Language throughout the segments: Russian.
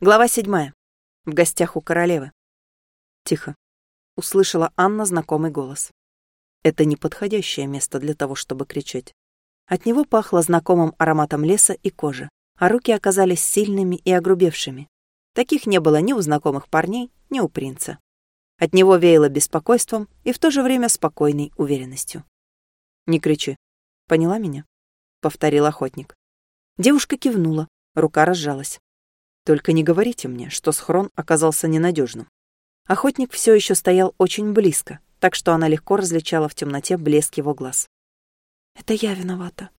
Глава седьмая. В гостях у королевы. Тихо. Услышала Анна знакомый голос. Это неподходящее место для того, чтобы кричать. От него пахло знакомым ароматом леса и кожи, а руки оказались сильными и огрубевшими. Таких не было ни у знакомых парней, ни у принца. От него веяло беспокойством и в то же время спокойной уверенностью. «Не кричи. Поняла меня?» — повторил охотник. Девушка кивнула, рука разжалась. Только не говорите мне, что схрон оказался ненадежным. Охотник все еще стоял очень близко, так что она легко различала в темноте блеск его глаз. «Это я виновата».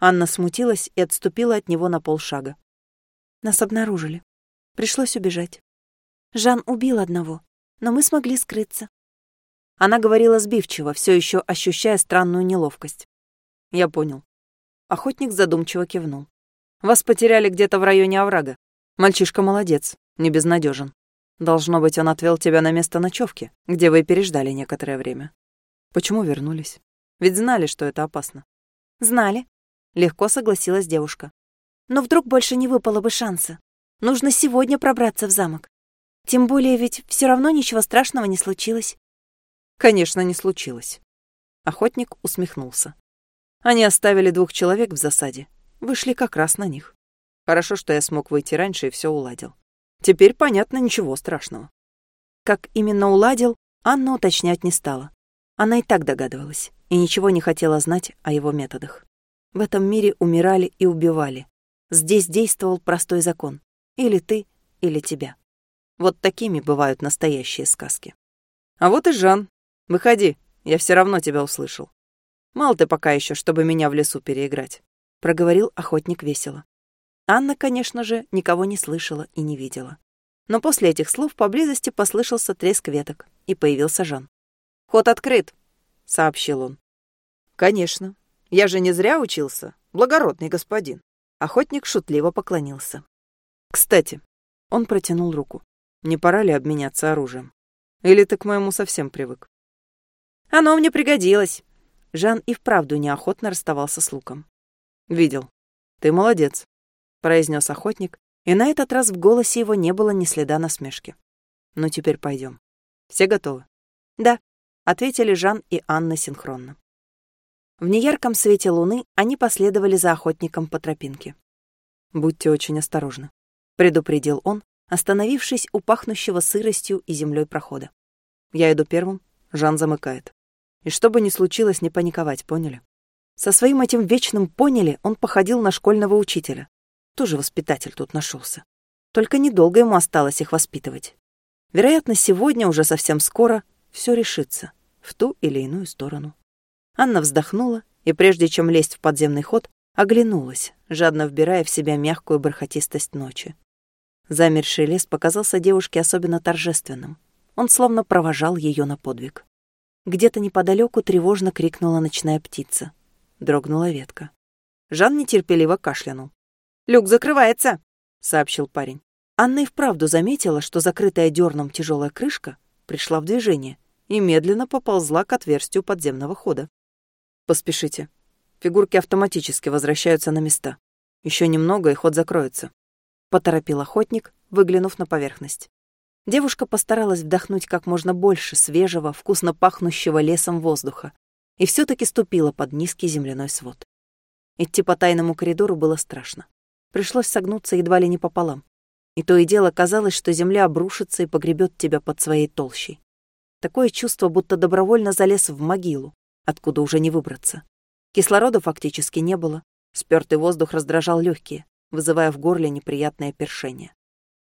Анна смутилась и отступила от него на полшага. Нас обнаружили. Пришлось убежать. Жан убил одного, но мы смогли скрыться. Она говорила сбивчиво, все еще ощущая странную неловкость. Я понял. Охотник задумчиво кивнул. Вас потеряли где-то в районе оврага. Мальчишка молодец, не безнадежен. Должно быть, он отвел тебя на место ночевки, где вы переждали некоторое время. Почему вернулись? Ведь знали, что это опасно. Знали. Легко согласилась девушка. Но вдруг больше не выпало бы шанса. Нужно сегодня пробраться в замок. Тем более ведь все равно ничего страшного не случилось. Конечно, не случилось. Охотник усмехнулся. Они оставили двух человек в засаде. Вышли как раз на них. Хорошо, что я смог выйти раньше и все уладил. Теперь понятно, ничего страшного. Как именно уладил, Анна уточнять не стала. Она и так догадывалась, и ничего не хотела знать о его методах. В этом мире умирали и убивали. Здесь действовал простой закон. Или ты, или тебя. Вот такими бывают настоящие сказки. А вот и Жан. Выходи, я все равно тебя услышал. Мало ты пока еще, чтобы меня в лесу переиграть, проговорил охотник весело. Анна, конечно же, никого не слышала и не видела. Но после этих слов поблизости послышался треск веток, и появился Жан. «Ход открыт», — сообщил он. «Конечно. Я же не зря учился, благородный господин». Охотник шутливо поклонился. «Кстати», — он протянул руку, — «не пора ли обменяться оружием? Или ты к моему совсем привык?» «Оно мне пригодилось». Жан и вправду неохотно расставался с луком. «Видел. Ты молодец произнес охотник, и на этот раз в голосе его не было ни следа насмешки. Ну теперь пойдем. Все готовы? Да, ответили Жан и Анна синхронно. В неярком свете луны они последовали за охотником по тропинке. Будьте очень осторожны, предупредил он, остановившись у пахнущего сыростью и землей прохода. Я иду первым, Жан замыкает. И что бы ни случилось, не паниковать, поняли? Со своим этим вечным поняли он походил на школьного учителя. Тоже воспитатель тут нашелся. Только недолго ему осталось их воспитывать. Вероятно, сегодня, уже совсем скоро, все решится в ту или иную сторону. Анна вздохнула и, прежде чем лезть в подземный ход, оглянулась, жадно вбирая в себя мягкую бархатистость ночи. Замерший лес показался девушке особенно торжественным. Он словно провожал ее на подвиг. Где-то неподалеку тревожно крикнула ночная птица. Дрогнула ветка. Жан нетерпеливо кашлянул. «Люк закрывается», — сообщил парень. Анна и вправду заметила, что закрытая дерном тяжелая крышка пришла в движение и медленно поползла к отверстию подземного хода. «Поспешите. Фигурки автоматически возвращаются на места. Еще немного, и ход закроется», — поторопил охотник, выглянув на поверхность. Девушка постаралась вдохнуть как можно больше свежего, вкусно пахнущего лесом воздуха и все таки ступила под низкий земляной свод. Идти по тайному коридору было страшно. Пришлось согнуться едва ли не пополам. И то и дело казалось, что земля обрушится и погребет тебя под своей толщей. Такое чувство, будто добровольно залез в могилу, откуда уже не выбраться. Кислорода фактически не было. Спёртый воздух раздражал легкие, вызывая в горле неприятное першение.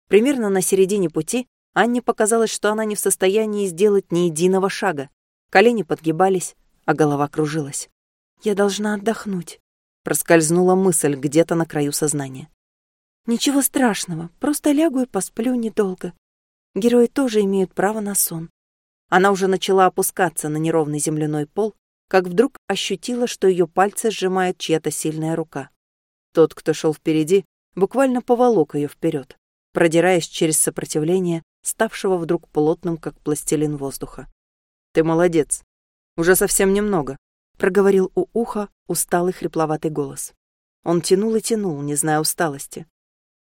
Примерно на середине пути Анне показалось, что она не в состоянии сделать ни единого шага. Колени подгибались, а голова кружилась. «Я должна отдохнуть», Проскользнула мысль где-то на краю сознания. «Ничего страшного, просто лягу и посплю недолго. Герои тоже имеют право на сон». Она уже начала опускаться на неровный земляной пол, как вдруг ощутила, что ее пальцы сжимает чья-то сильная рука. Тот, кто шел впереди, буквально поволок ее вперед, продираясь через сопротивление, ставшего вдруг плотным, как пластилин воздуха. «Ты молодец. Уже совсем немного проговорил у уха усталый хрипловатый голос. Он тянул и тянул, не зная усталости.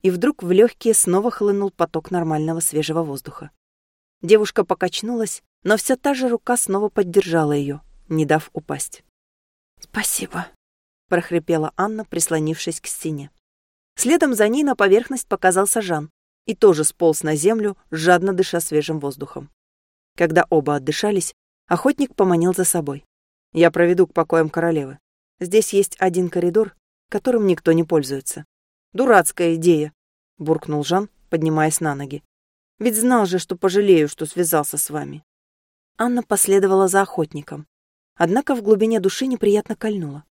и вдруг в легкие снова хлынул поток нормального свежего воздуха. Девушка покачнулась, но вся та же рука снова поддержала ее, не дав упасть. «Спасибо», — прохрипела Анна, прислонившись к стене. Следом за ней на поверхность показался Жан и тоже сполз на землю, жадно дыша свежим воздухом. Когда оба отдышались, охотник поманил за собой. «Я проведу к покоям королевы. Здесь есть один коридор, которым никто не пользуется. Дурацкая идея, буркнул Жан, поднимаясь на ноги. Ведь знал же, что пожалею, что связался с вами. Анна последовала за охотником. Однако в глубине души неприятно кольнула.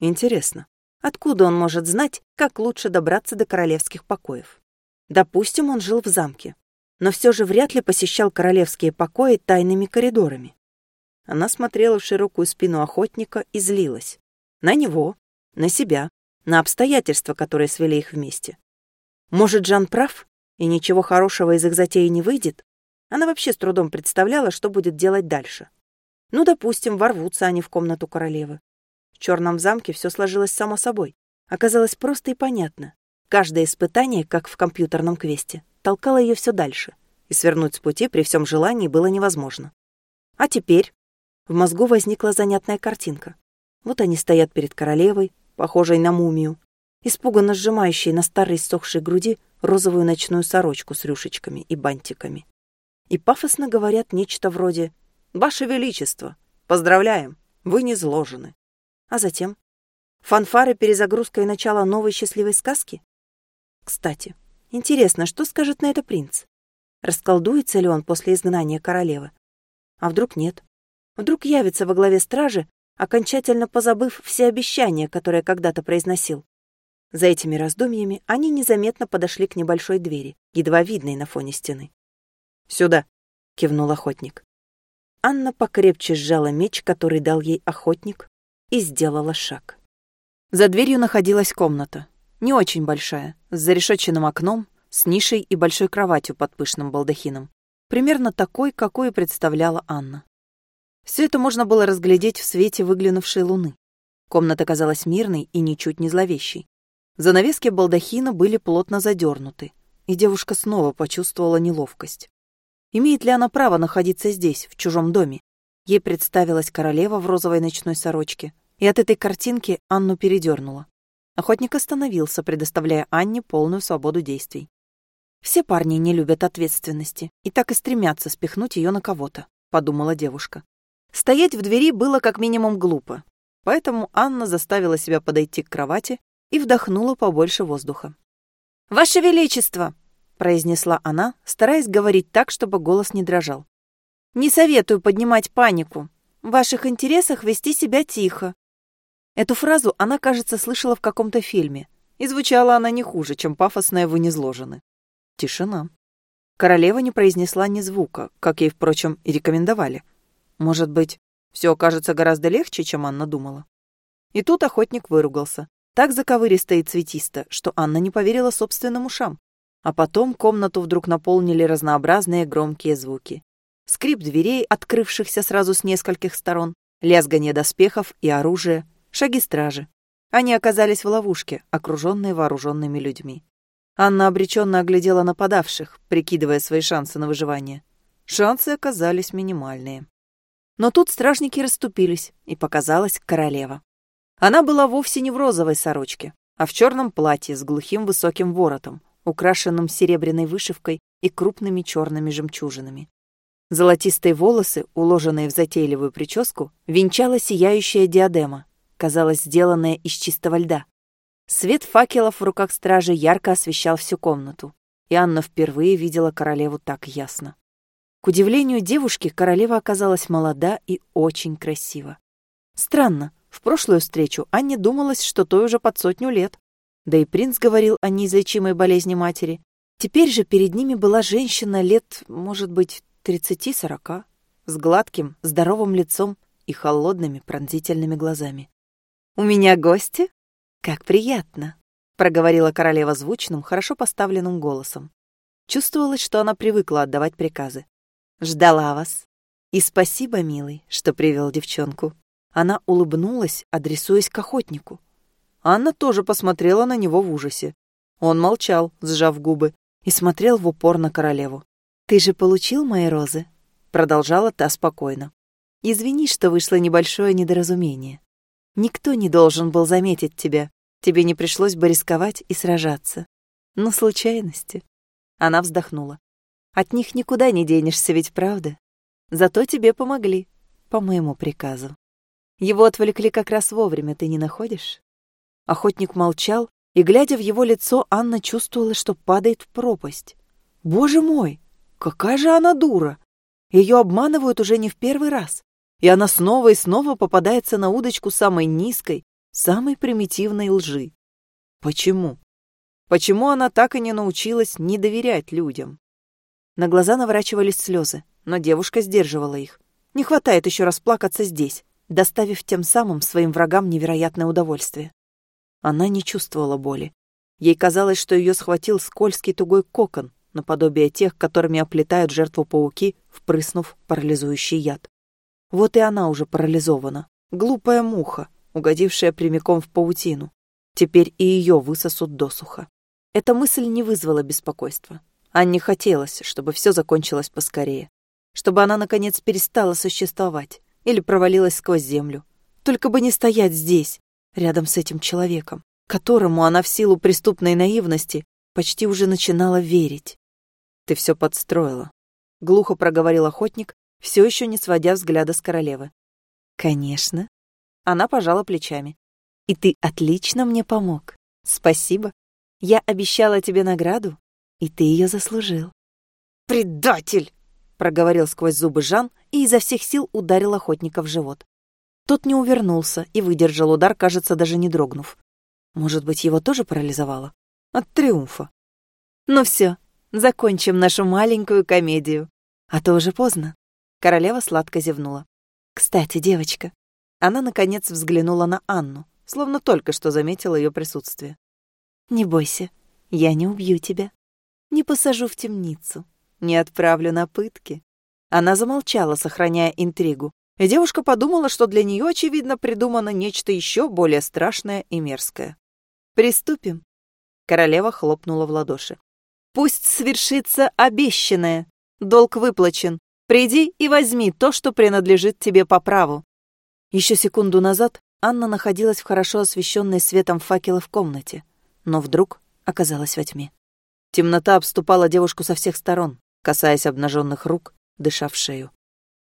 Интересно, откуда он может знать, как лучше добраться до королевских покоев? Допустим, он жил в замке, но все же вряд ли посещал королевские покои тайными коридорами. Она смотрела в широкую спину охотника и злилась. На него, на себя, на обстоятельства, которые свели их вместе. Может, Жан прав, и ничего хорошего из их затеи не выйдет? Она вообще с трудом представляла, что будет делать дальше. Ну, допустим, ворвутся они в комнату королевы. В черном замке все сложилось само собой. Оказалось просто и понятно. Каждое испытание, как в компьютерном квесте, толкало ее все дальше, и свернуть с пути при всем желании было невозможно. А теперь в мозгу возникла занятная картинка. Вот они стоят перед королевой, похожей на мумию, испуганно сжимающей на старой сохшей груди розовую ночную сорочку с рюшечками и бантиками. И пафосно говорят нечто вроде «Ваше Величество, поздравляем, вы не зложены». А затем фанфары перезагрузка и начало новой счастливой сказки? Кстати, интересно, что скажет на это принц? Расколдуется ли он после изгнания королевы? А вдруг нет? Вдруг явится во главе стражи окончательно позабыв все обещания, которые когда-то произносил. За этими раздумьями они незаметно подошли к небольшой двери, едва видной на фоне стены. «Сюда!» — кивнул охотник. Анна покрепче сжала меч, который дал ей охотник, и сделала шаг. За дверью находилась комната, не очень большая, с зарешетченным окном, с нишей и большой кроватью под пышным балдахином, примерно такой, какую представляла Анна. Все это можно было разглядеть в свете выглянувшей луны. Комната казалась мирной и ничуть не зловещей. Занавески балдахина были плотно задернуты, и девушка снова почувствовала неловкость. Имеет ли она право находиться здесь, в чужом доме? Ей представилась королева в розовой ночной сорочке, и от этой картинки Анну передернула. Охотник остановился, предоставляя Анне полную свободу действий. Все парни не любят ответственности и так и стремятся спихнуть ее на кого-то, подумала девушка. Стоять в двери было как минимум глупо, поэтому Анна заставила себя подойти к кровати и вдохнула побольше воздуха. «Ваше Величество!» — произнесла она, стараясь говорить так, чтобы голос не дрожал. «Не советую поднимать панику. В ваших интересах вести себя тихо». Эту фразу она, кажется, слышала в каком-то фильме, и звучала она не хуже, чем пафосная «Вы не зложены». Тишина. Королева не произнесла ни звука, как ей, впрочем, и рекомендовали — может быть, все окажется гораздо легче, чем Анна думала. И тут охотник выругался. Так заковыристо и цветисто, что Анна не поверила собственным ушам. А потом комнату вдруг наполнили разнообразные громкие звуки. Скрип дверей, открывшихся сразу с нескольких сторон, лязганье доспехов и оружия, шаги стражи. Они оказались в ловушке, окруженные вооруженными людьми. Анна обреченно оглядела нападавших, прикидывая свои шансы на выживание. Шансы оказались минимальные. Но тут стражники расступились, и показалась королева. Она была вовсе не в розовой сорочке, а в черном платье с глухим высоким воротом, украшенным серебряной вышивкой и крупными черными жемчужинами. Золотистые волосы, уложенные в затейливую прическу, венчала сияющая диадема, казалось, сделанная из чистого льда. Свет факелов в руках стражи ярко освещал всю комнату, и Анна впервые видела королеву так ясно. К удивлению девушки, королева оказалась молода и очень красива. Странно, в прошлую встречу Анне думалось, что той уже под сотню лет. Да и принц говорил о неизлечимой болезни матери. Теперь же перед ними была женщина лет, может быть, тридцати-сорока, с гладким, здоровым лицом и холодными пронзительными глазами. «У меня гости? Как приятно!» — проговорила королева звучным, хорошо поставленным голосом. Чувствовалось, что она привыкла отдавать приказы. Ждала вас. И спасибо, милый, что привел девчонку. Она улыбнулась, адресуясь к охотнику. Анна тоже посмотрела на него в ужасе. Он молчал, сжав губы, и смотрел в упор на королеву. «Ты же получил мои розы?» Продолжала та спокойно. «Извини, что вышло небольшое недоразумение. Никто не должен был заметить тебя. Тебе не пришлось бы рисковать и сражаться. Но случайности». Она вздохнула. «От них никуда не денешься, ведь правда? Зато тебе помогли, по моему приказу. Его отвлекли как раз вовремя, ты не находишь?» Охотник молчал, и, глядя в его лицо, Анна чувствовала, что падает в пропасть. «Боже мой! Какая же она дура! Ее обманывают уже не в первый раз, и она снова и снова попадается на удочку самой низкой, самой примитивной лжи. Почему? Почему она так и не научилась не доверять людям? На глаза наворачивались слезы, но девушка сдерживала их. Не хватает еще расплакаться здесь, доставив тем самым своим врагам невероятное удовольствие. Она не чувствовала боли. Ей казалось, что ее схватил скользкий тугой кокон, наподобие тех, которыми оплетают жертву пауки, впрыснув парализующий яд. Вот и она уже парализована. Глупая муха, угодившая прямиком в паутину. Теперь и ее высосут досуха. Эта мысль не вызвала беспокойства. Анне хотелось, чтобы все закончилось поскорее. Чтобы она, наконец, перестала существовать или провалилась сквозь землю. Только бы не стоять здесь, рядом с этим человеком, которому она в силу преступной наивности почти уже начинала верить. «Ты все подстроила», — глухо проговорил охотник, все еще не сводя взгляда с королевы. «Конечно». Она пожала плечами. «И ты отлично мне помог. Спасибо. Я обещала тебе награду, и ты ее заслужил». «Предатель!» — проговорил сквозь зубы Жан и изо всех сил ударил охотника в живот. Тот не увернулся и выдержал удар, кажется, даже не дрогнув. Может быть, его тоже парализовало? От триумфа. Ну все, закончим нашу маленькую комедию. А то уже поздно. Королева сладко зевнула. Кстати, девочка. Она, наконец, взглянула на Анну, словно только что заметила ее присутствие. Не бойся, я не убью тебя. Не посажу в темницу. Не отправлю на пытки. Она замолчала, сохраняя интригу, и девушка подумала, что для нее, очевидно, придумано нечто еще более страшное и мерзкое. «Приступим!» Королева хлопнула в ладоши. «Пусть свершится обещанное! Долг выплачен! Приди и возьми то, что принадлежит тебе по праву!» Еще секунду назад Анна находилась в хорошо освещенной светом факела в комнате, но вдруг оказалась во тьме. Темнота обступала девушку со всех сторон, касаясь обнаженных рук, дыша в шею.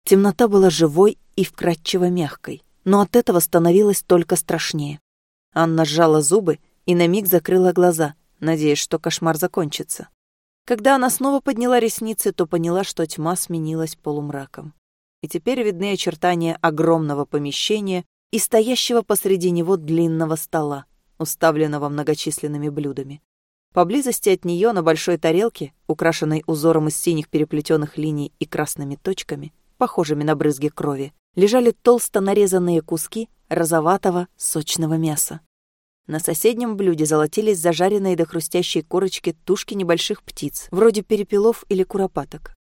Темнота была живой и вкрадчиво мягкой, но от этого становилось только страшнее. Анна сжала зубы и на миг закрыла глаза, надеясь, что кошмар закончится. Когда она снова подняла ресницы, то поняла, что тьма сменилась полумраком. И теперь видны очертания огромного помещения и стоящего посреди него длинного стола, уставленного многочисленными блюдами. Поблизости от нее на большой тарелке, украшенной узором из синих переплетенных линий и красными точками, похожими на брызги крови, лежали толсто нарезанные куски розоватого сочного мяса. На соседнем блюде золотились зажаренные до хрустящей корочки тушки небольших птиц, вроде перепелов или куропаток.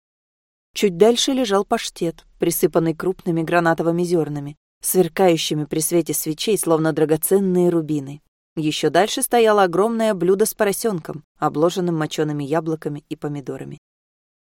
Чуть дальше лежал паштет, присыпанный крупными гранатовыми зернами, сверкающими при свете свечей, словно драгоценные рубины. Еще дальше стояло огромное блюдо с поросенком, обложенным мочеными яблоками и помидорами.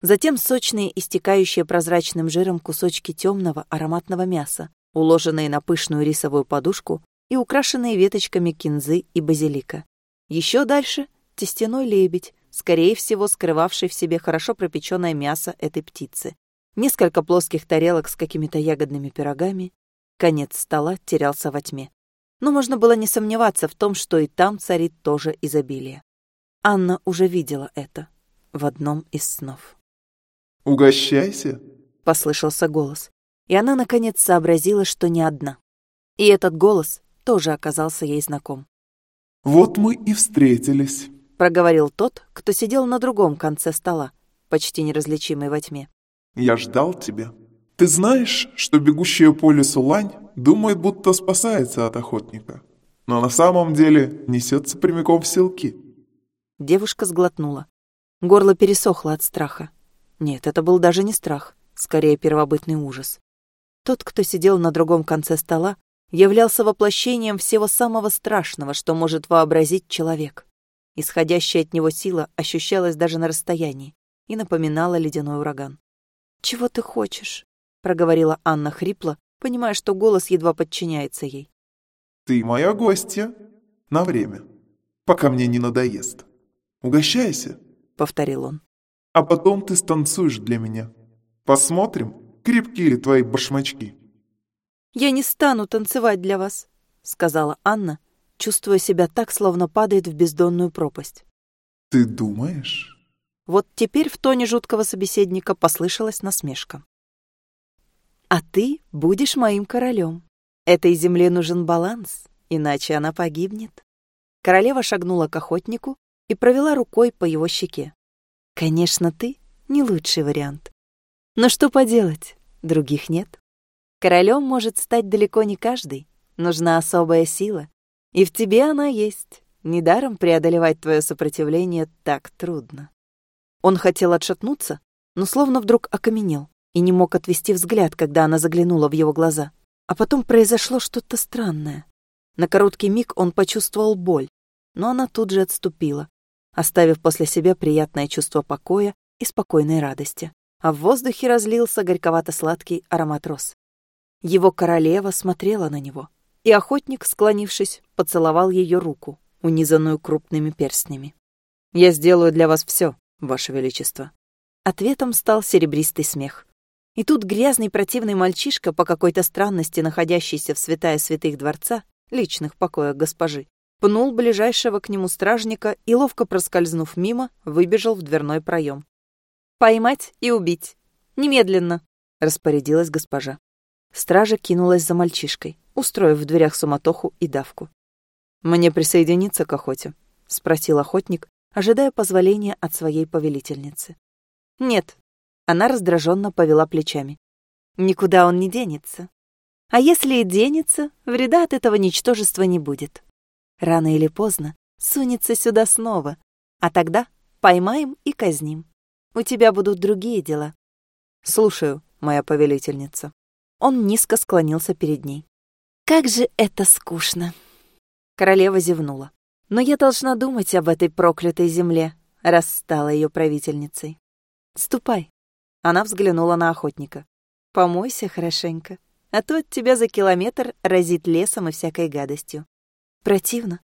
Затем сочные, истекающие прозрачным жиром кусочки темного ароматного мяса, уложенные на пышную рисовую подушку и украшенные веточками кинзы и базилика. Еще дальше — тестяной лебедь, скорее всего, скрывавший в себе хорошо пропеченное мясо этой птицы. Несколько плоских тарелок с какими-то ягодными пирогами. Конец стола терялся во тьме. Но можно было не сомневаться в том, что и там царит тоже изобилие. Анна уже видела это в одном из снов. «Угощайся!» — послышался голос. И она, наконец, сообразила, что не одна. И этот голос тоже оказался ей знаком. «Вот мы и встретились», — проговорил тот, кто сидел на другом конце стола, почти неразличимый во тьме. «Я ждал тебя. Ты знаешь, что бегущая по лесу лань думает, будто спасается от охотника, но на самом деле несется прямиком в селки?» Девушка сглотнула. Горло пересохло от страха. Нет, это был даже не страх, скорее первобытный ужас. Тот, кто сидел на другом конце стола, являлся воплощением всего самого страшного, что может вообразить человек. Исходящая от него сила ощущалась даже на расстоянии и напоминала ледяной ураган. «Чего ты хочешь?» — проговорила Анна хрипло, понимая, что голос едва подчиняется ей. «Ты моя гостья. На время. Пока мне не надоест. Угощайся», — повторил он. «А потом ты станцуешь для меня. Посмотрим, крепкие ли твои башмачки». «Я не стану танцевать для вас», — сказала Анна, чувствуя себя так, словно падает в бездонную пропасть. «Ты думаешь?» Вот теперь в тоне жуткого собеседника послышалась насмешка. «А ты будешь моим королем. Этой земле нужен баланс, иначе она погибнет». Королева шагнула к охотнику и провела рукой по его щеке. «Конечно, ты не лучший вариант. Но что поделать, других нет. Королем может стать далеко не каждый, нужна особая сила, и в тебе она есть. Недаром преодолевать твое сопротивление так трудно. Он хотел отшатнуться, но словно вдруг окаменел и не мог отвести взгляд, когда она заглянула в его глаза. А потом произошло что-то странное. На короткий миг он почувствовал боль, но она тут же отступила, оставив после себя приятное чувство покоя и спокойной радости. А в воздухе разлился горьковато-сладкий аромат роз. Его королева смотрела на него, и охотник, склонившись, поцеловал ее руку, унизанную крупными перстнями. «Я сделаю для вас все, Ваше Величество». Ответом стал серебристый смех. И тут грязный противный мальчишка, по какой-то странности находящийся в святая святых дворца, личных покоях госпожи, пнул ближайшего к нему стражника и, ловко проскользнув мимо, выбежал в дверной проем. «Поймать и убить. Немедленно!» — распорядилась госпожа. Стража кинулась за мальчишкой, устроив в дверях суматоху и давку. «Мне присоединиться к охоте?» — спросил охотник, ожидая позволения от своей повелительницы. «Нет». Она раздраженно повела плечами. «Никуда он не денется. А если и денется, вреда от этого ничтожества не будет. Рано или поздно сунется сюда снова, а тогда поймаем и казним. У тебя будут другие дела». «Слушаю, моя повелительница». Он низко склонился перед ней. «Как же это скучно!» Королева зевнула. Но я должна думать об этой проклятой земле, раз стала ее правительницей. Ступай. Она взглянула на охотника. Помойся хорошенько, а то от тебя за километр разит лесом и всякой гадостью. Противно.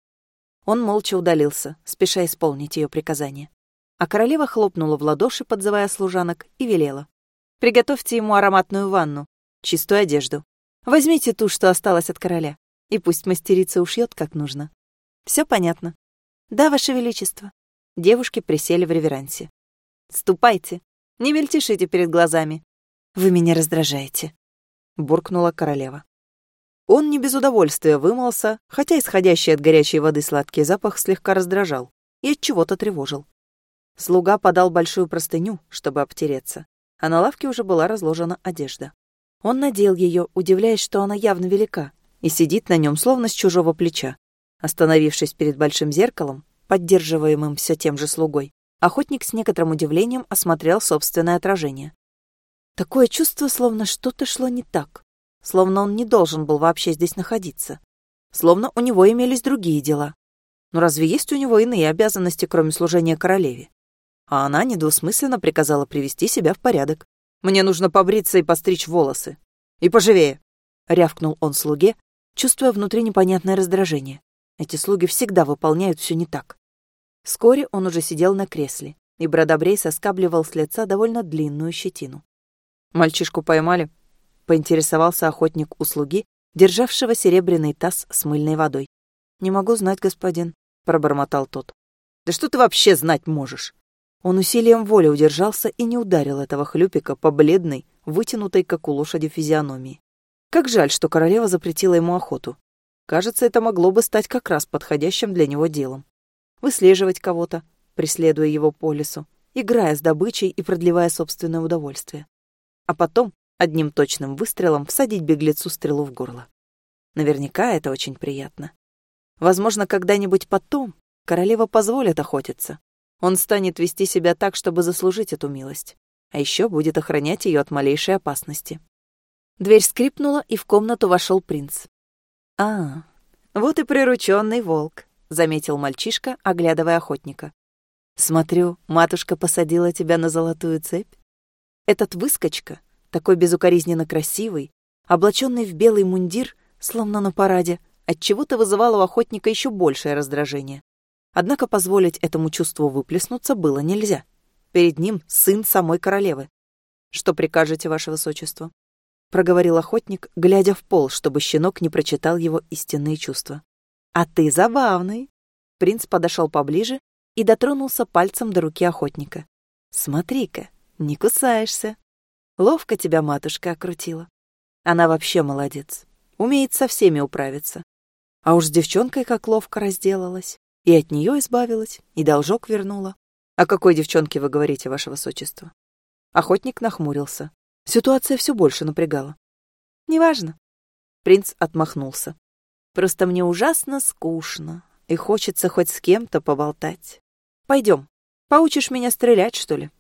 Он молча удалился, спеша исполнить ее приказание. А королева хлопнула в ладоши, подзывая служанок, и велела. «Приготовьте ему ароматную ванну, чистую одежду. Возьмите ту, что осталась от короля, и пусть мастерица ушьет как нужно. Все понятно. Да, Ваше Величество. Девушки присели в реверансе. Ступайте. Не мельтешите перед глазами. Вы меня раздражаете. Буркнула королева. Он не без удовольствия вымылся, хотя исходящий от горячей воды сладкий запах слегка раздражал и от чего-то тревожил. Слуга подал большую простыню, чтобы обтереться, а на лавке уже была разложена одежда. Он надел ее, удивляясь, что она явно велика, и сидит на нем словно с чужого плеча. Остановившись перед большим зеркалом, поддерживаемым все тем же слугой, охотник с некоторым удивлением осмотрел собственное отражение. Такое чувство, словно что-то шло не так, словно он не должен был вообще здесь находиться, словно у него имелись другие дела. Но разве есть у него иные обязанности, кроме служения королеве? А она недвусмысленно приказала привести себя в порядок. «Мне нужно побриться и постричь волосы. И поживее!» — рявкнул он слуге, чувствуя внутри непонятное раздражение. Эти слуги всегда выполняют все не так. Вскоре он уже сидел на кресле, и Бродобрей соскабливал с лица довольно длинную щетину. «Мальчишку поймали?» — поинтересовался охотник у слуги, державшего серебряный таз с мыльной водой. «Не могу знать, господин», — пробормотал тот. «Да что ты вообще знать можешь?» Он усилием воли удержался и не ударил этого хлюпика по бледной, вытянутой, как у лошади, физиономии. Как жаль, что королева запретила ему охоту. Кажется, это могло бы стать как раз подходящим для него делом. Выслеживать кого-то, преследуя его по лесу, играя с добычей и продлевая собственное удовольствие. А потом одним точным выстрелом всадить беглецу стрелу в горло. Наверняка это очень приятно. Возможно, когда-нибудь потом королева позволит охотиться. Он станет вести себя так, чтобы заслужить эту милость. А еще будет охранять ее от малейшей опасности. Дверь скрипнула, и в комнату вошел принц. А, вот и прирученный волк. Заметил мальчишка, оглядывая охотника. Смотрю, матушка посадила тебя на золотую цепь. Этот выскочка, такой безукоризненно красивый, облаченный в белый мундир, словно на параде, отчего-то вызывало у охотника еще большее раздражение. Однако позволить этому чувству выплеснуться было нельзя. Перед ним сын самой королевы. «Что прикажете, ваше высочество?» — проговорил охотник, глядя в пол, чтобы щенок не прочитал его истинные чувства. «А ты забавный!» Принц подошел поближе и дотронулся пальцем до руки охотника. «Смотри-ка, не кусаешься. Ловко тебя матушка окрутила. Она вообще молодец, умеет со всеми управиться. А уж с девчонкой как ловко разделалась. И от нее избавилась, и должок вернула. О какой девчонке вы говорите, ваше высочество? Охотник нахмурился. Ситуация все больше напрягала. Неважно. Принц отмахнулся. Просто мне ужасно скучно, и хочется хоть с кем-то поболтать. Пойдем, поучишь меня стрелять, что ли?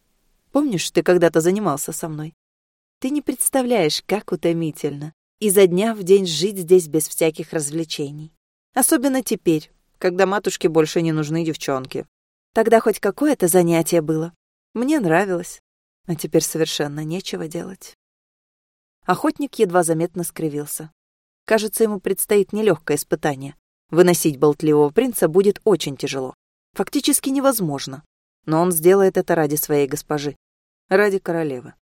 Помнишь, ты когда-то занимался со мной? Ты не представляешь, как утомительно. Изо дня в день жить здесь без всяких развлечений. Особенно теперь, когда матушке больше не нужны девчонки. Тогда хоть какое-то занятие было. Мне нравилось. А теперь совершенно нечего делать. Охотник едва заметно скривился. Кажется, ему предстоит нелегкое испытание. Выносить болтливого принца будет очень тяжело. Фактически невозможно. Но он сделает это ради своей госпожи. Ради королевы.